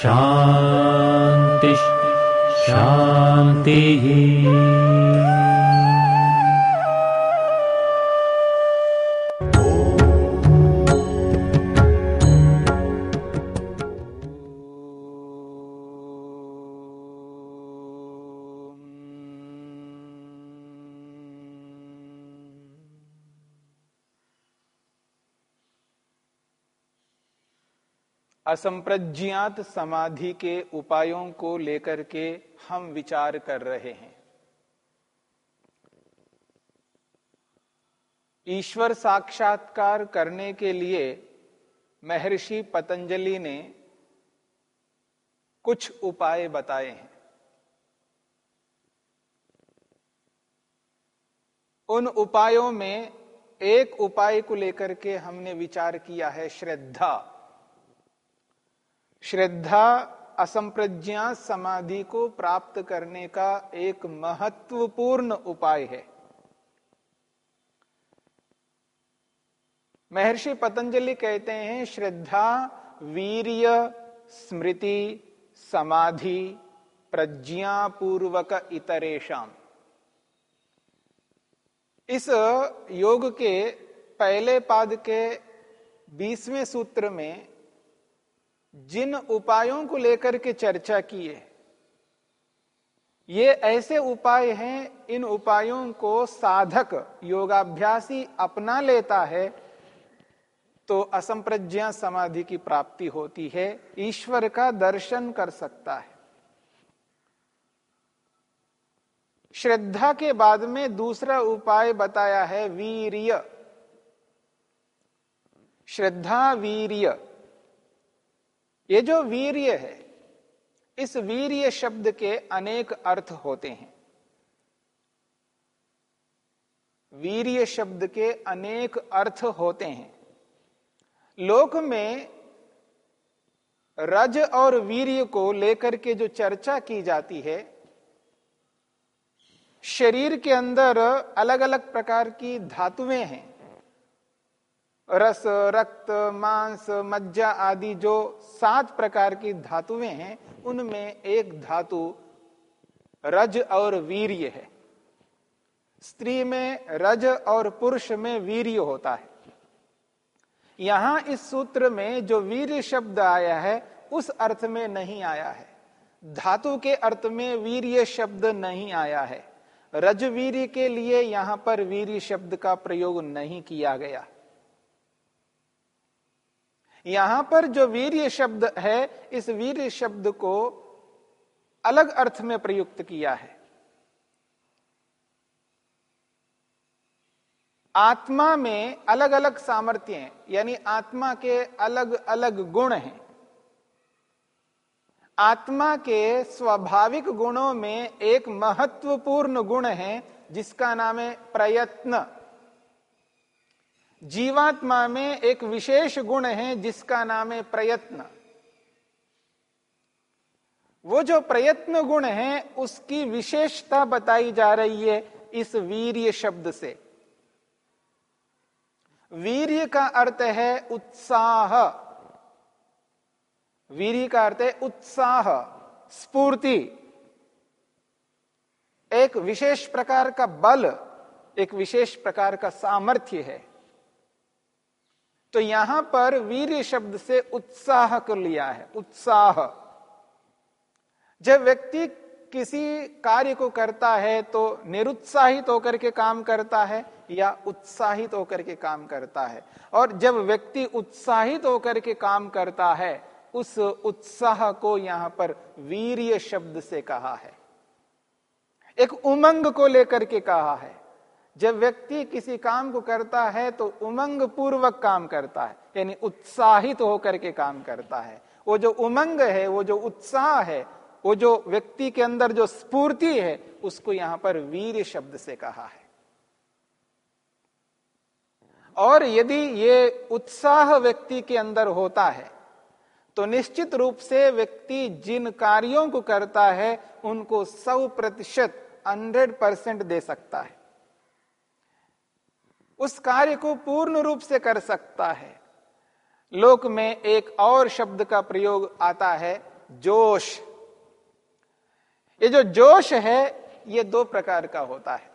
शान्तिः शान्तिः असंप्रज्ञात समाधि के उपायों को लेकर के हम विचार कर रहे हैं। ईश्वर साक्षात्कार करने के लिए महर्षि पतंजलि ने कुछ उपाय बताए हैं। उन उपायों में एक उपाय को लेकर के हमने विचार किया है, श्रद्धा। श्रद्धा, असंप्रज्ञा, समाधि को प्राप्त करने का एक महत्वपूर्ण उपाय है। महर्षि पतंजलि कहते हैं, श्रद्धा, वीर्य, स्मृति, समाधि, प्रज्ञापूर्वक इतरेशम इस योग के पहले पाद के बीसवें सूत्र में जिन उपायों को लेकर के चर्चा की है, ये ऐसे उपाय हैं, इन उपायों को साधक योगाभ्यासी अपना लेता है तो असंप्रज्ञा समाधि की प्राप्ति होती है, ईश्वर का दर्शन कर सकता है। श्रद्धा के बाद में दूसरा उपाय बताया है, वीर्य। श्रद्धा, वीर्य। ये जो वीर्य है, इस वीर्य शब्द के अनेक अर्थ होते हैं। वीर्य शब्द के अनेक अर्थ होते हैं। लोक में रज और वीर्य को लेकर के जो चर्चा की जाती है, शरीर के अंदर अलग अलग प्रकार की धातुएँ हैं। रस, रक्त, मांस, मज्जा आदि जो सात प्रकार की धातुएँ हैं, उनमें एक धातु रज और वीर्य है। स्त्री में रज और पुरुष में वीर्य होता है। यहाँ इस सूत्र में जो वीर्य शब्द आया है, उस अर्थ में नहीं आया है। धातु के अर्थ में वीर्य शब्द नहीं आया है। रजवीर्य के लिए यहाँ पर वीर्य शब्द का प्रयोग नहीं किया गया। यहाँ पर जो वीर्य शब्द है, इस वीर्य शब्द को अलग अर्थ में प्रयुक्त किया है। आत्मा में अलग अलग सामर्थ्य हैं, यानी आत्मा के अलग अलग गुण हैं। आत्मा के स्वाभाविक गुणों में एक महत्वपूर्ण गुण है, जिसका नाम है प्रयत्न। जीवात्मा में एक विशेष गुण है जिसका नाम है प्रयत्न। वो जो प्रयत्न गुण है, उसकी विशेषता बताई जा रही है इस वीर्य शब्द से। वीर्य का अर्थ है उत्साह। वीर्य का अर्थ है उत्साह, स्फूर्ति। एक विशेष प्रकार का बल, एक विशेष प्रकार का सामर्थ्य है। तो यहाँ पर वीर शब्द से उत्साह को लिया है, उत्साह। जब व्यक्ति किसी कार्य को करता है तो निरुत्साहित होकर के काम करता है या उत्साहित होकर के काम करता है। और जब व्यक्ति उत्साहित होकर के काम करता है, उस उत्साह को यहाँ पर वीर्य शब्द से कहा है। एक उमंग को लेकर के कहा है। जब व्यक्ति किसी काम को करता है तो उमंग पूर्वक काम करता है, यानी उत्साहित तो होकर के काम करता है। वो जो उमंग है, वो जो उत्साह है, वो जो व्यक्ति के अंदर जो स्फूर्ति है, उसको यहाँ पर वीर शब्द से कहा है। और यदि ये उत्साह व्यक्ति के अंदर होता है तो निश्चित रूप से व्यक्ति जिन कार्यों को करता है, उनको सौ प्रतिशत, हंड्रेड परसेंट दे सकता है। उस कार्य को पूर्ण रूप से कर सकता है। लोक में एक और शब्द का प्रयोग आता है, जोश। ये जो जोश है, ये दो प्रकार का होता है।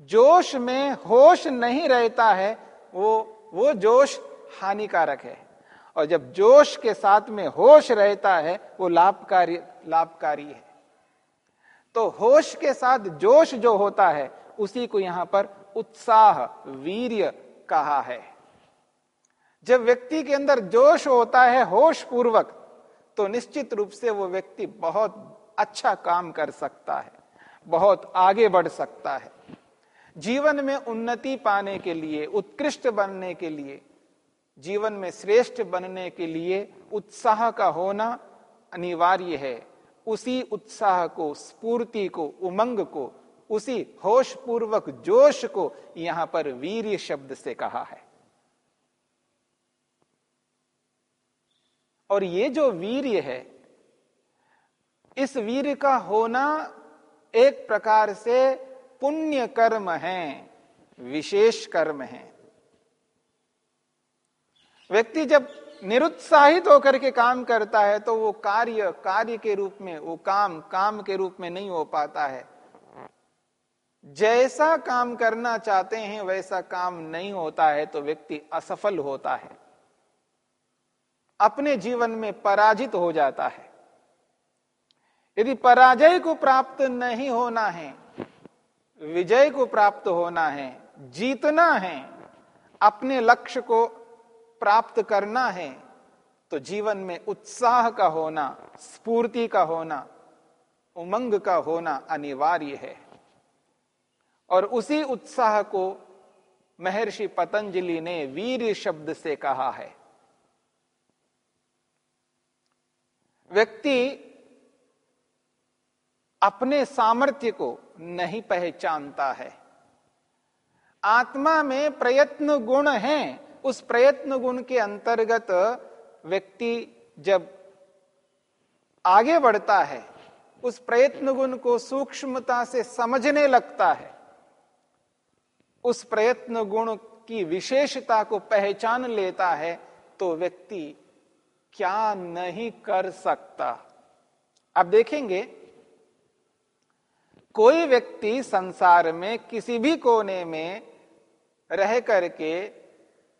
जोश में होश नहीं रहता है, वो वो जोश हानिकारक है। और जब जोश के साथ में होश रहता है, वो लाभकारी लाभकारी है। तो होश के साथ जोश जो होता है उसी को यहाँ पर उत्साह, वीर्य कहा है। जब व्यक्ति के अंदर जोश होता है होश पूर्वक तो निश्चित रूप से वो व्यक्ति बहुत अच्छा काम कर सकता है, बहुत आगे बढ़ सकता है। जीवन में उन्नति पाने के लिए, उत्कृष्ट बनने के लिए, जीवन में श्रेष्ठ बनने के लिए उत्साह का होना अनिवार्य है। उसी उत्साह को स्पूर्ति को, उमंग को उसी होश पूर्वक जोश को यहाँ पर वीर शब्द से कहा है। और ये जो वीर्य है, इस वीर का होना एक प्रकार से पुण्य कर्म है, विशेष कर्म है। व्यक्ति जब निरुत्साहित होकर के काम करता है तो वो कार्य कार्य के रूप में, वो काम काम के रूप में नहीं हो पाता है। जैसा काम करना चाहते हैं, वैसा काम नहीं होता है तो व्यक्ति असफल होता है। अपने जीवन में पराजित हो जाता है। यदि पराजय को प्राप्त नहीं होना है, विजय को प्राप्त होना है, जीतना है, अपने लक्ष्य को प्राप्त करना है तो जीवन में उत्साह का होना, स्फूर्ति का होना, उमंग का होना अनिवार्य है। और उसी उत्साह को महर्षि पतंजलि ने वीर शब्द से कहा है। व्यक्ति अपने सामर्थ्य को नहीं पहचानता है। आत्मा में प्रयत्न गुण है, उस प्रयत्न गुण के अंतर्गत व्यक्ति जब आगे बढ़ता है, उस प्रयत्न गुण को सूक्ष्मता से समझने लगता है। उस प्रयत्न गुण की विशेषता को पहचान लेता है तो व्यक्ति क्या नहीं कर सकता। अब देखेंगे, कोई व्यक्ति संसार में किसी भी कोने में रह करके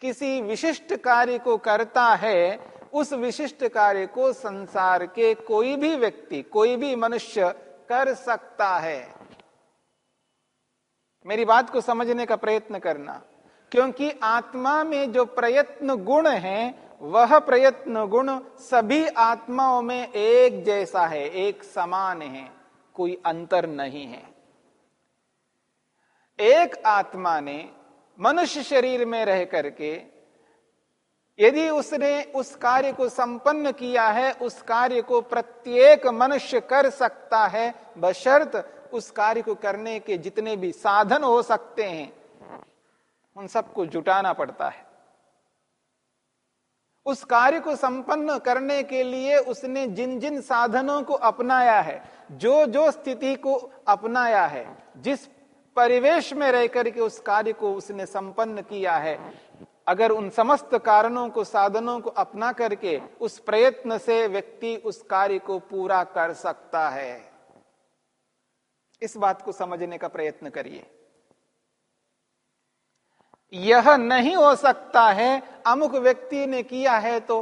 किसी विशिष्ट कार्य को करता है, उस विशिष्ट कार्य को संसार के कोई भी व्यक्ति, कोई भी मनुष्य कर सकता है। मेरी बात को समझने का प्रयत्न करना। क्योंकि आत्मा में जो प्रयत्न गुण है, वह प्रयत्न गुण सभी आत्माओं में एक जैसा है, एक समान है, कोई अंतर नहीं है। एक आत्मा ने मनुष्य शरीर में रह करके, यदि उसने उस कार्य को संपन्न किया है, उस कार्य को प्रत्येक मनुष्य कर सकता है, बशर्त उस कार्य को करने के जितने भी साधन हो सकते हैं, उन सबको जुटाना पड़ता है। उस कार्य को संपन्न करने के लिए उसने जिन जिन साधनों को अपनाया है जो जो स्थिति को अपनाया है, जिस परिवेश में रह करके उस कार्य को उसने संपन्न किया है, अगर उन समस्त कारणों को, साधनों को अपना करके उस प्रयत्न से व्यक्ति उस कार्य को पूरा कर सकता है। इस बात को समझने का प्रयत्न करिए। यह नहीं हो सकता है, अमुक व्यक्ति ने किया है तो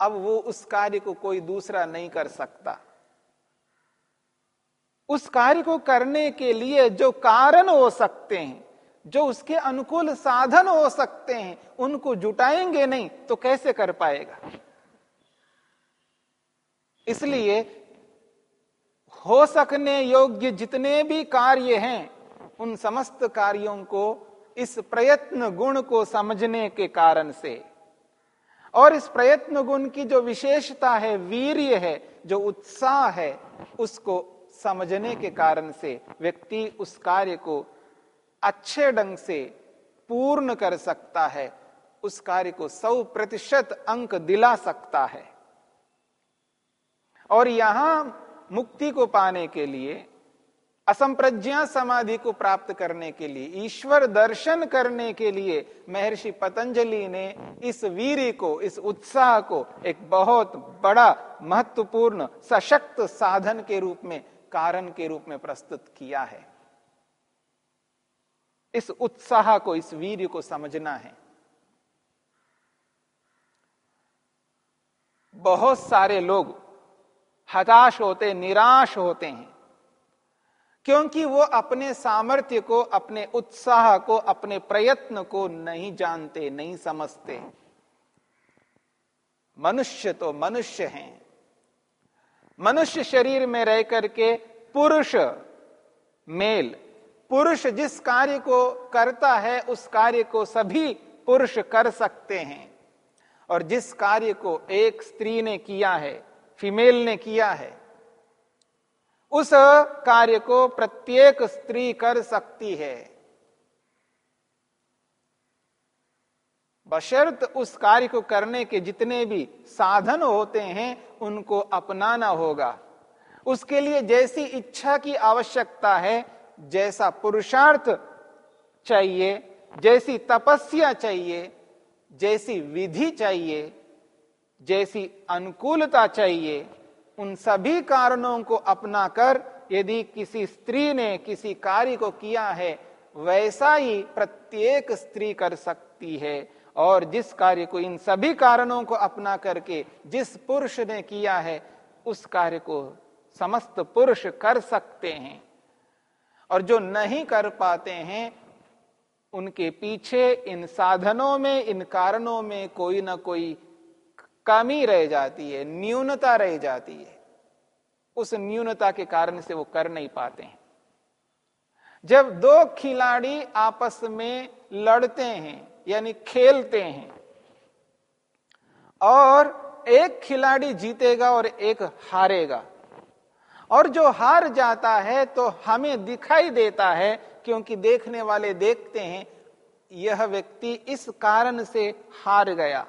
अब वो उस कार्य को कोई दूसरा नहीं कर सकता। उस कार्य को करने के लिए जो कारण हो सकते हैं, जो उसके अनुकूल साधन हो सकते हैं, उनको जुटाएँगे नहीं तो कैसे कर पाएगा? इसलिए हो सकने योग्य जितने भी कार्य हैं, उन समस्त कार्यों को इस प्रयत्न गुण को समझने के कारण से। और इस प्रयत्न गुण की जो विशेषता है, वीर्य है, जो उत्साह है, उसको समझने के कारण से व्यक्ति उस कार्य को अच्छे ढंग से पूर्ण कर सकता है, उस कार्य को सौ प्रतिशत अंक दिला सकता है। और यहाँ मुक्ति को पाने के लिए, असंप्रज्ञा समाधि को प्राप्त करने के लिए, ईश्वर दर्शन करने के लिए महर्षि पतंजलि ने इस वीर को, इस उत्साह को एक बहुत बड़ा, महत्वपूर्ण, सशक्त साधन के रूप में, कारण के रूप में प्रस्तुत किया है। इस उत्साह को, इस वीर को समझना है। बहुत सारे लोग हताश होते, निराश होते हैं। क्योंकि वो अपने सामर्थ्य को, अपने उत्साह को, अपने प्रयत्न को नहीं जानते, नहीं समझते। मनुष्य तो मनुष्य हैं। मनुष्य शरीर में रह करके पुरुष मेल, पुरुष जिस कार्य को करता है, उस कार्य को सभी पुरुष कर सकते हैं। और जिस कार्य को एक स्त्री ने किया है फीमेल ने किया है। उस कार्य को प्रत्येक स्त्री कर सकती है। बशर्त उस कार्य को करने के जितने भी साधन होते हैं, उनको अपनाना होगा। उसके लिए जैसी इच्छा की आवश्यकता है, जैसा पुरुषार्थ चाहिए, जैसी तपस्या चाहिए, जैसी विधि चाहिए जैसी अनुकूलता चाहिए, उन सभी कारणों को अपनाकर यदि किसी स्त्री ने किसी कार्य को किया है, वैसा ही प्रत्येक स्त्री कर सकती है। और जिस कार्य को इन सभी कारणों को अपना करके जिस पुरुष ने किया है, उस कार्य को समस्त पुरुष कर सकते हैं। और जो नहीं कर पाते हैं, उनके पीछे इन साधनों में, इन कारणों में कोई ना कोई कमी रह जाती है, न्यूनता रह जाती है। उस न्यूनता के कारण से वो कर नहीं पाते हैं। जब दो खिलाड़ी आपस में लड़ते हैं, यानी खेलते हैं, और एक खिलाड़ी जीतेगा और एक हारेगा, और जो हार जाता है तो हमें दिखाई देता है, क्योंकि देखने वाले देखते हैं, यह व्यक्ति इस कारण से हार गया।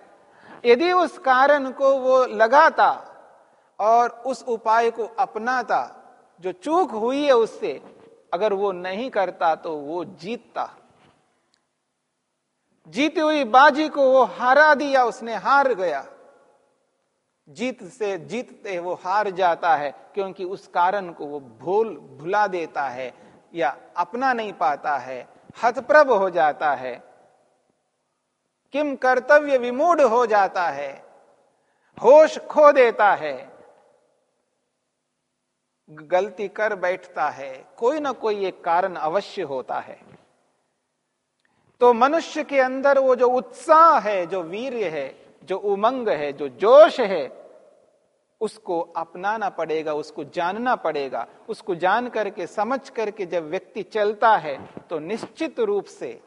यदि उस कारण को वो लगाता और उस उपाय को अपनाता, जो चूक हुई है उससे, अगर वो नहीं करता तो वो जीतता। जीती हुई बाजी को वो हारा दिया, उसने हार गया। जीत से जीतते वो हार जाता है, क्योंकि उस कारण को वो भूल, भुला देता है या अपना नहीं पाता है, हतप्रभ हो जाता है। किम कर्तव्य विमूढ़ हो जाता है, होश खो देता है, गलती कर बैठता है, कोई ना कोई एक कारण अवश्य होता है। तो मनुष्य के अंदर वो जो उत्साह है, जो वीर्य है, जो उमंग है, जो जोश है, उसको अपनाना पड़ेगा, उसको जानना पड़ेगा, उसको जान करके, समझ करके जब व्यक्ति चलता है तो निश्चित रूप से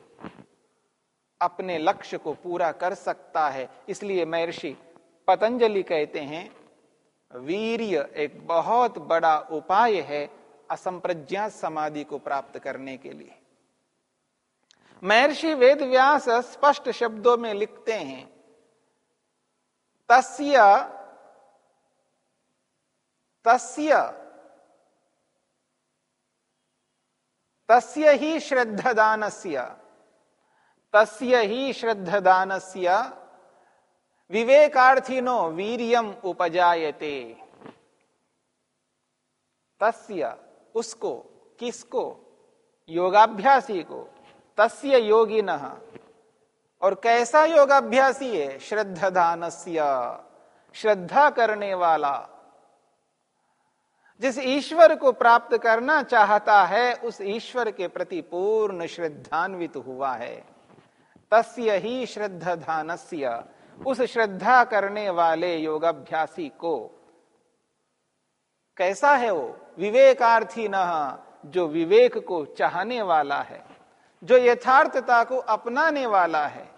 अपने लक्ष्य को पूरा कर सकता है। इसलिए महर्षि पतंजलि कहते हैं, वीर्य एक बहुत बड़ा उपाय है असंप्रज्ञा समाधि को प्राप्त करने के लिए। महर्षि वेद व्यास स्पष्ट शब्दों में लिखते हैं, तस्य तस्य तस्य ही श्रद्धादानस्य। तस्य ही श्रद्धादानस्य। विवेकार्थिनो वीरियम उपजायते। तस्य उसको, किसको? योगाभ्यासी को तस्य योगी न और कैसा योगाभ्यासी है? श्रद्धादानस्य। श्रद्धा करने वाला। जिस ईश्वर को प्राप्त करना चाहता है, उस ईश्वर के प्रति पूर्ण श्रद्धान्वित हुआ है। तस्य ही श्रद्धानस्य उस श्रद्धा करने वाले योगाभ्यासी को। कैसा है वो? विवेकार्थी न, जो विवेक को चाहने वाला है, जो यथार्थता को अपनाने वाला है,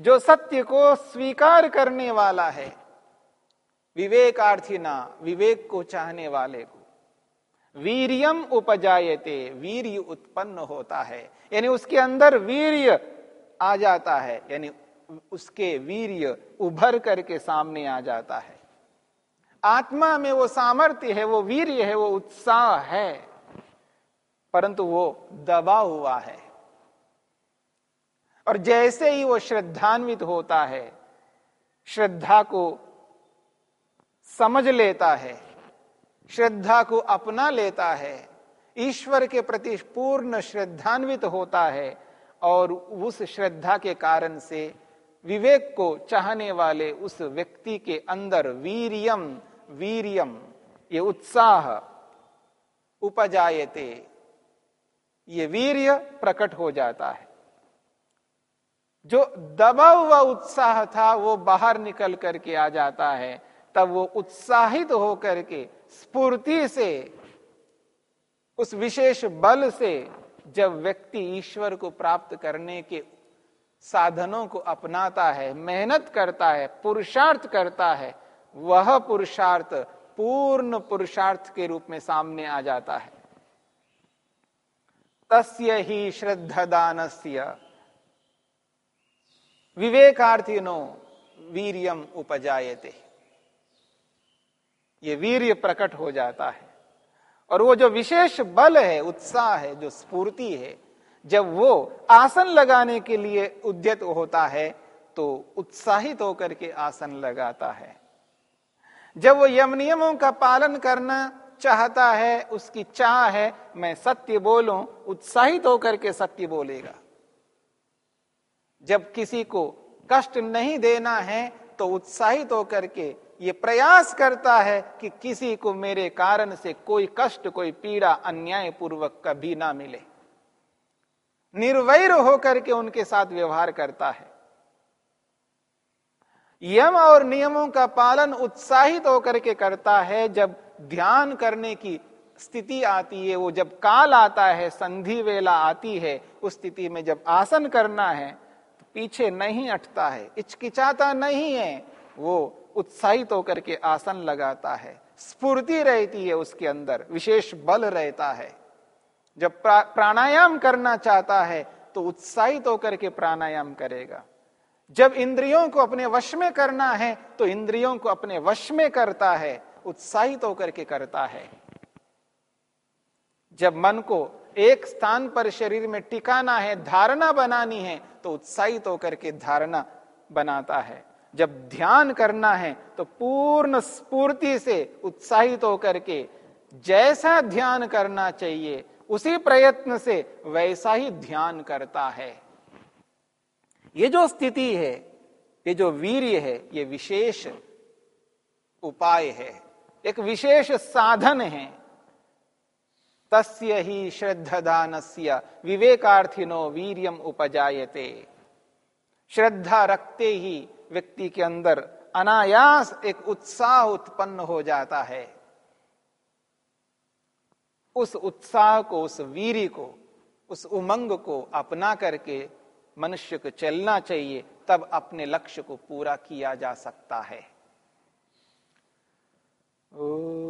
जो सत्य को स्वीकार करने वाला है, विवेकार्थी ना, विवेक को चाहने वाले को। वीरियम उपजायते, वीर्य उत्पन्न होता है, यानी उसके अंदर वीर्य आ जाता है, यानी उसके वीर्य उभर करके सामने आ जाता है। आत्मा में वो सामर्थ्य है, वो वीर्य है, वो उत्साह है, परंतु वो दबा हुआ है। और जैसे ही वो श्रद्धान्वित होता है, श्रद्धा को समझ लेता है, श्रद्धा को अपना लेता है, ईश्वर के प्रति पूर्ण श्रद्धान्वित होता है और उस श्रद्धा के कारण से विवेक को चाहने वाले उस व्यक्ति के अंदर वीरियम वीरियम, ये उत्साह उपजायते। ये वीर्य प्रकट हो जाता है। जो दबा हुआ उत्साह था, वो बाहर निकल करके आ जाता है। तब वो उत्साहित होकर के स्फूर्ति से, उस विशेष बल से जब व्यक्ति ईश्वर को प्राप्त करने के साधनों को अपनाता है, मेहनत करता है, पुरुषार्थ करता है, वह पुरुषार्थ, पूर्ण पुरुषार्थ के रूप में सामने आ जाता है। तस्य ही श्रद्धादानस्य। विवेकार्थिनो वीरियम उपजायते। ये वीर्य प्रकट हो जाता है। और वो जो विशेष बल है, उत्साह है, जो स्फूर्ति है, जब वो आसन लगाने के लिए उद्यत होता है तो उत्साहित होकर के आसन लगाता है। जब वो यम नियमों का पालन करना चाहता है, उसकी चाह है, मैं सत्य बोलूँ, उत्साहित होकर के सत्य बोलेगा। जब किसी को कष्ट नहीं देना है तो उत्साहित होकर के ये प्रयास करता है कि किसी को मेरे कारण से कोई कष्ट, कोई पीड़ा अन्याय पूर्वक कभी ना मिले। निर्वैर होकर के उनके साथ व्यवहार करता है। यम और नियमों का पालन उत्साहित होकर के करता है। जब ध्यान करने की स्थिति आती है, वो जब काल आता है, संधि वेला आती है, उस स्थिति में जब आसन करना है तो पीछे नहीं अटता है, इचकिचाता नहीं है, वो उत्साहित होकर के आसन लगाता है। स्फूर्ति रहती है उसके अंदर, विशेष बल रहता है। जब प्राणायाम करना चाहता है तो उत्साहित होकर के प्राणायाम करेगा। जब इंद्रियों को अपने वश में करना है तो इंद्रियों को अपने वश में करता है, उत्साहित होकर के करता है। जब मन को एक स्थान पर शरीर में टिकाना है, धारणा बनानी है तो उत्साहित होकर के धारणा बनाता है। जब ध्यान करना है तो पूर्ण स्फूर्ति से उत्साहित होकर के जैसा ध्यान करना चाहिए, उसी प्रयत्न से वैसा ही ध्यान करता है। ये जो स्थिति है, ये जो वीर्य है, ये विशेष उपाय है, एक विशेष साधन है। तस्य ही श्रद्धादानस्य विवेकार्थिनो वीरियम उपजायते। श्रद्धा रखते ही व्यक्ति के अंदर अनायास एक उत्साह उत्पन्न हो जाता है। उस उत्साह को, उस वीरी को, उस उमंग को अपना करके मनुष्य को चलना चाहिए, तब अपने लक्ष्य को पूरा किया जा सकता है। ओ...